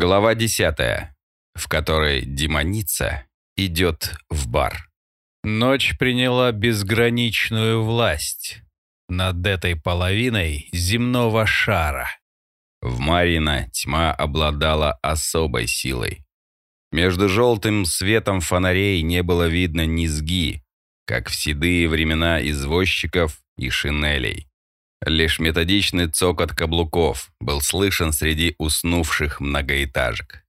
Глава десятая, в которой демоница идет в бар. Ночь приняла безграничную власть над этой половиной земного шара. В Марина тьма обладала особой силой. Между желтым светом фонарей не было видно низги, как в седые времена извозчиков и шинелей. Лишь методичный цокот каблуков был слышен среди уснувших многоэтажек.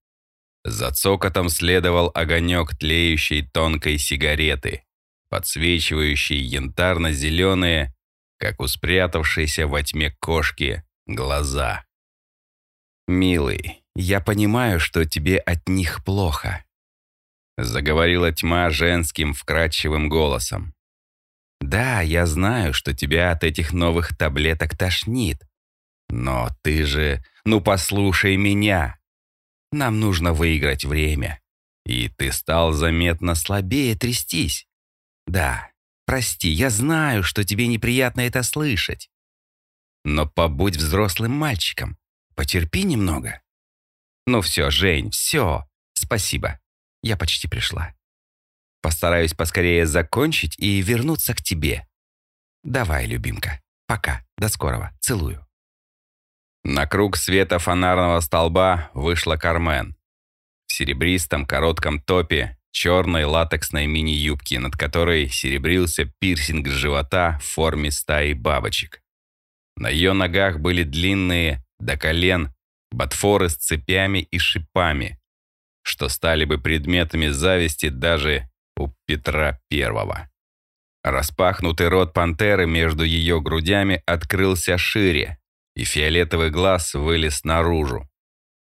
За цокотом следовал огонек тлеющей тонкой сигареты, подсвечивающий янтарно-зеленые, как у спрятавшейся во тьме кошки, глаза. «Милый, я понимаю, что тебе от них плохо», заговорила тьма женским вкрадчивым голосом. Да, я знаю, что тебя от этих новых таблеток тошнит. Но ты же... Ну, послушай меня. Нам нужно выиграть время. И ты стал заметно слабее трястись. Да, прости, я знаю, что тебе неприятно это слышать. Но побудь взрослым мальчиком. Потерпи немного. Ну все, Жень, все. Спасибо. Я почти пришла. Постараюсь поскорее закончить и вернуться к тебе. Давай, любимка. Пока. До скорого. Целую. На круг света фонарного столба вышла Кармен. В серебристом коротком топе, черной латексной мини-юбке, над которой серебрился пирсинг с живота в форме стаи бабочек. На ее ногах были длинные, до колен, ботфоры с цепями и шипами, что стали бы предметами зависти даже у Петра Первого. Распахнутый рот пантеры между ее грудями открылся шире, и фиолетовый глаз вылез наружу.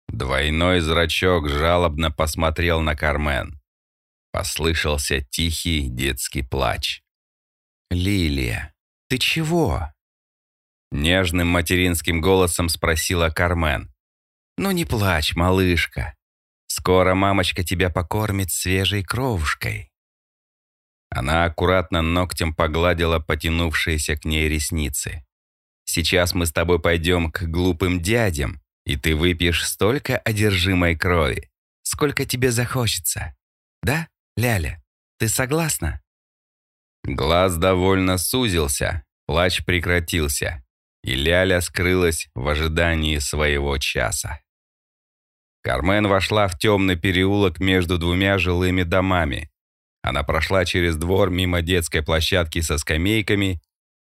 Двойной зрачок жалобно посмотрел на Кармен. Послышался тихий детский плач. «Лилия, ты чего?» Нежным материнским голосом спросила Кармен. «Ну не плачь, малышка. Скоро мамочка тебя покормит свежей кровушкой». Она аккуратно ногтем погладила потянувшиеся к ней ресницы. «Сейчас мы с тобой пойдем к глупым дядям, и ты выпьешь столько одержимой крови, сколько тебе захочется. Да, Ляля, ты согласна?» Глаз довольно сузился, плач прекратился, и Ляля скрылась в ожидании своего часа. Кармен вошла в темный переулок между двумя жилыми домами, она прошла через двор мимо детской площадки со скамейками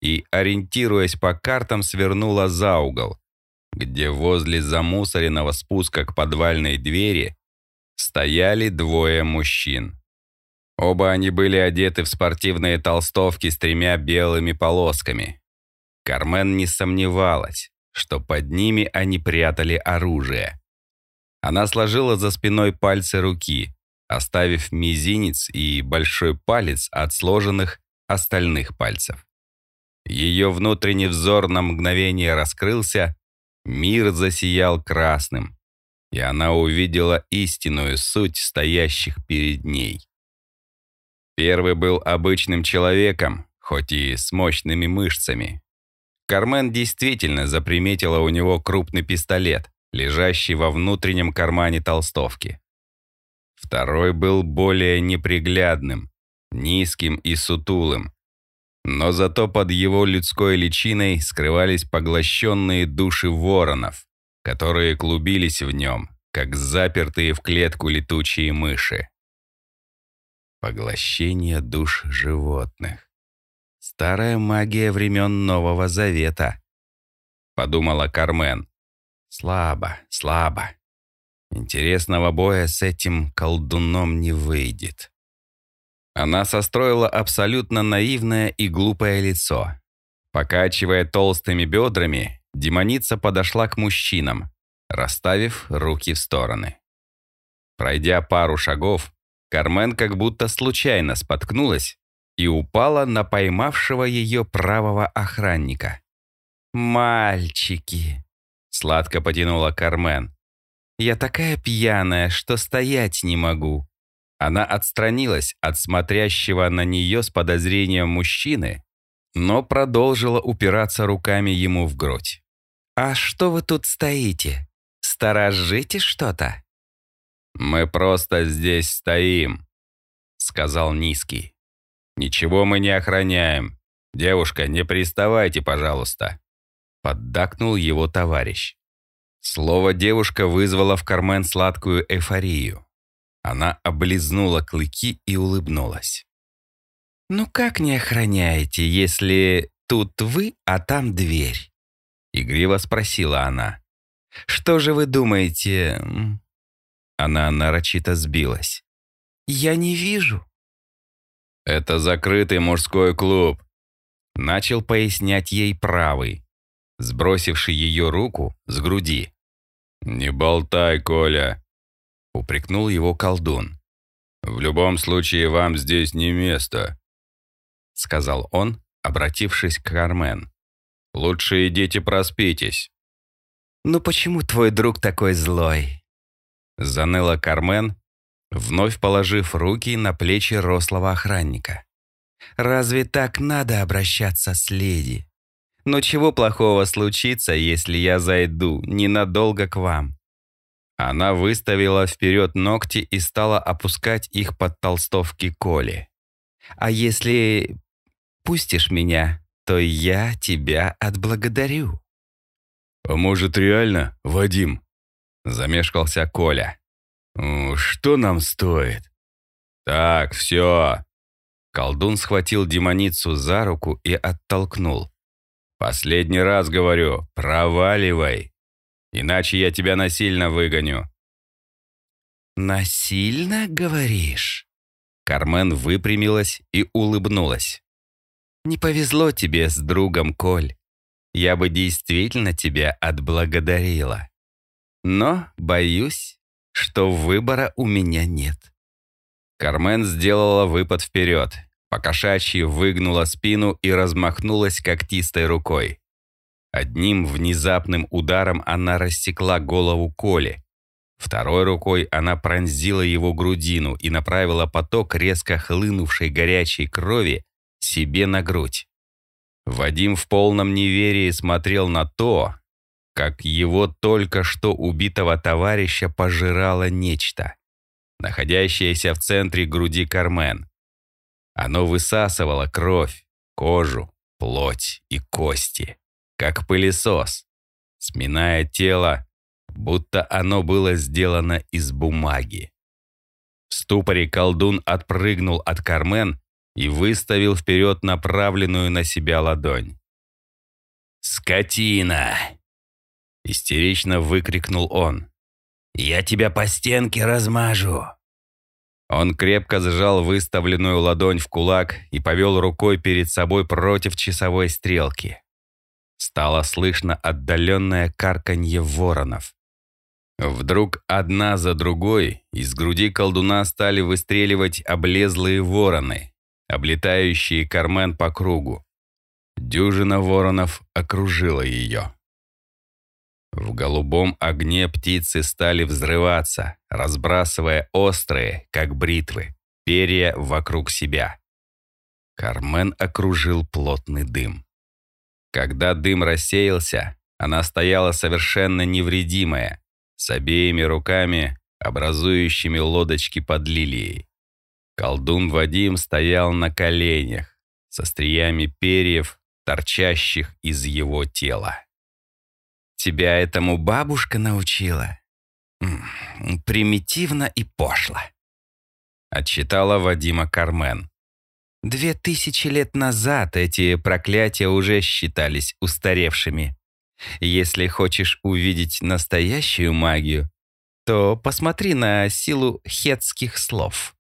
и, ориентируясь по картам, свернула за угол, где возле замусоренного спуска к подвальной двери стояли двое мужчин. Оба они были одеты в спортивные толстовки с тремя белыми полосками. Кармен не сомневалась, что под ними они прятали оружие. Она сложила за спиной пальцы руки, оставив мизинец и большой палец от сложенных остальных пальцев. Ее внутренний взор на мгновение раскрылся, мир засиял красным, и она увидела истинную суть стоящих перед ней. Первый был обычным человеком, хоть и с мощными мышцами. Кармен действительно заприметила у него крупный пистолет, лежащий во внутреннем кармане толстовки. Второй был более неприглядным, низким и сутулым. Но зато под его людской личиной скрывались поглощенные души воронов, которые клубились в нем, как запертые в клетку летучие мыши. Поглощение душ животных. Старая магия времен Нового Завета, подумала Кармен. Слабо, слабо. Интересного боя с этим колдуном не выйдет. Она состроила абсолютно наивное и глупое лицо. Покачивая толстыми бедрами, демоница подошла к мужчинам, расставив руки в стороны. Пройдя пару шагов, Кармен как будто случайно споткнулась и упала на поймавшего ее правого охранника. «Мальчики!» — сладко потянула Кармен. Я такая пьяная, что стоять не могу». Она отстранилась от смотрящего на нее с подозрением мужчины, но продолжила упираться руками ему в грудь. «А что вы тут стоите? Сторожите что-то?» «Мы просто здесь стоим», — сказал Низкий. «Ничего мы не охраняем. Девушка, не приставайте, пожалуйста», — поддакнул его товарищ. Слово «девушка» вызвало в Кармен сладкую эйфорию. Она облизнула клыки и улыбнулась. «Ну как не охраняете, если тут вы, а там дверь?» Игриво спросила она. «Что же вы думаете?» Она нарочито сбилась. «Я не вижу». «Это закрытый мужской клуб», — начал пояснять ей правый, сбросивший ее руку с груди. «Не болтай, Коля», — упрекнул его колдун. «В любом случае вам здесь не место», — сказал он, обратившись к Кармен. «Лучше идите проспитесь». «Ну почему твой друг такой злой?» Заныла Кармен, вновь положив руки на плечи рослого охранника. «Разве так надо обращаться с леди?» Но чего плохого случится, если я зайду ненадолго к вам?» Она выставила вперед ногти и стала опускать их под толстовки Коли. «А если пустишь меня, то я тебя отблагодарю». «А может, реально, Вадим?» Замешкался Коля. «Что нам стоит?» «Так, все». Колдун схватил демоницу за руку и оттолкнул. Последний раз говорю, проваливай. Иначе я тебя насильно выгоню. «Насильно, говоришь?» Кармен выпрямилась и улыбнулась. «Не повезло тебе с другом, Коль. Я бы действительно тебя отблагодарила. Но боюсь, что выбора у меня нет». Кармен сделала выпад вперед, покошачьи выгнула спину и размахнулась когтистой рукой. Одним внезапным ударом она рассекла голову Коли. Второй рукой она пронзила его грудину и направила поток резко хлынувшей горячей крови себе на грудь. Вадим в полном неверии смотрел на то, как его только что убитого товарища пожирало нечто, находящееся в центре груди Кармен. Оно высасывало кровь, кожу, плоть и кости, как пылесос, сминая тело, будто оно было сделано из бумаги. В ступоре колдун отпрыгнул от Кармен и выставил вперед направленную на себя ладонь. «Скотина!» — истерично выкрикнул он. «Я тебя по стенке размажу!» Он крепко сжал выставленную ладонь в кулак и повел рукой перед собой против часовой стрелки. Стало слышно отдаленное карканье воронов. Вдруг одна за другой из груди колдуна стали выстреливать облезлые вороны, облетающие Кармен по кругу. Дюжина воронов окружила ее. В голубом огне птицы стали взрываться, разбрасывая острые, как бритвы, перья вокруг себя. Кармен окружил плотный дым. Когда дым рассеялся, она стояла совершенно невредимая, с обеими руками, образующими лодочки под лилией. Колдун Вадим стоял на коленях, со стриями перьев, торчащих из его тела. Тебя этому бабушка научила? Примитивно и пошло. Отчитала Вадима Кармен. Две тысячи лет назад эти проклятия уже считались устаревшими. Если хочешь увидеть настоящую магию, то посмотри на силу хетских слов.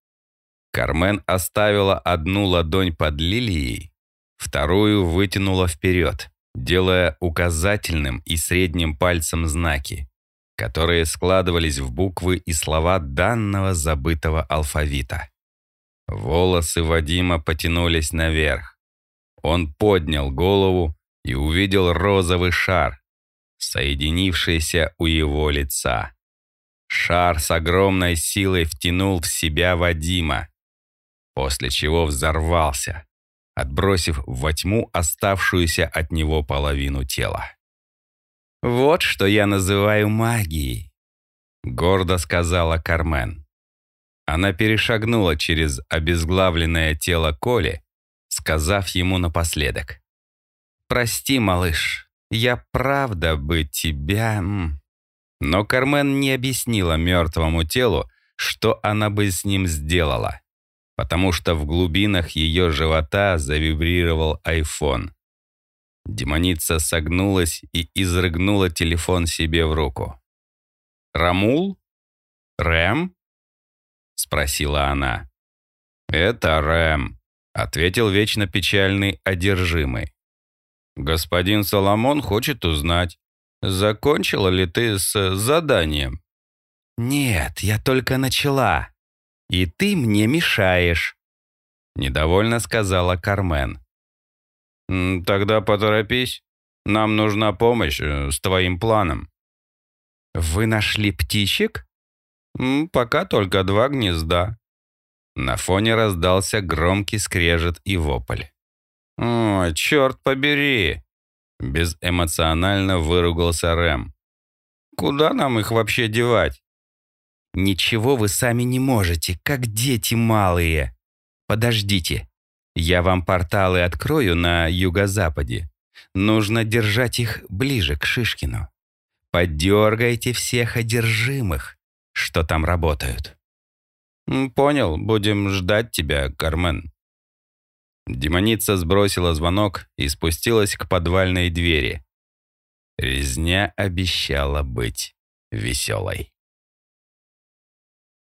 Кармен оставила одну ладонь под лилией, вторую вытянула вперед делая указательным и средним пальцем знаки, которые складывались в буквы и слова данного забытого алфавита. Волосы Вадима потянулись наверх. Он поднял голову и увидел розовый шар, соединившийся у его лица. Шар с огромной силой втянул в себя Вадима, после чего взорвался, отбросив во тьму оставшуюся от него половину тела. «Вот что я называю магией», гордо сказала Кармен. Она перешагнула через обезглавленное тело Коли, сказав ему напоследок. «Прости, малыш, я правда бы тебя...» Но Кармен не объяснила мертвому телу, что она бы с ним сделала, потому что в глубинах ее живота завибрировал айфон. Демоница согнулась и изрыгнула телефон себе в руку. «Рамул? Рэм?» — спросила она. «Это Рэм», — ответил вечно печальный одержимый. «Господин Соломон хочет узнать, закончила ли ты с заданием?» «Нет, я только начала. И ты мне мешаешь», — недовольно сказала Кармен. «Тогда поторопись. Нам нужна помощь э, с твоим планом». «Вы нашли птичек?» «Пока только два гнезда». На фоне раздался громкий скрежет и вопль. «О, черт побери!» Безэмоционально выругался Рэм. «Куда нам их вообще девать?» «Ничего вы сами не можете, как дети малые. Подождите, я вам порталы открою на юго-западе. Нужно держать их ближе к Шишкину. Подергайте всех одержимых, что там работают». «Понял, будем ждать тебя, Кармен». Демоница сбросила звонок и спустилась к подвальной двери. Резня обещала быть веселой.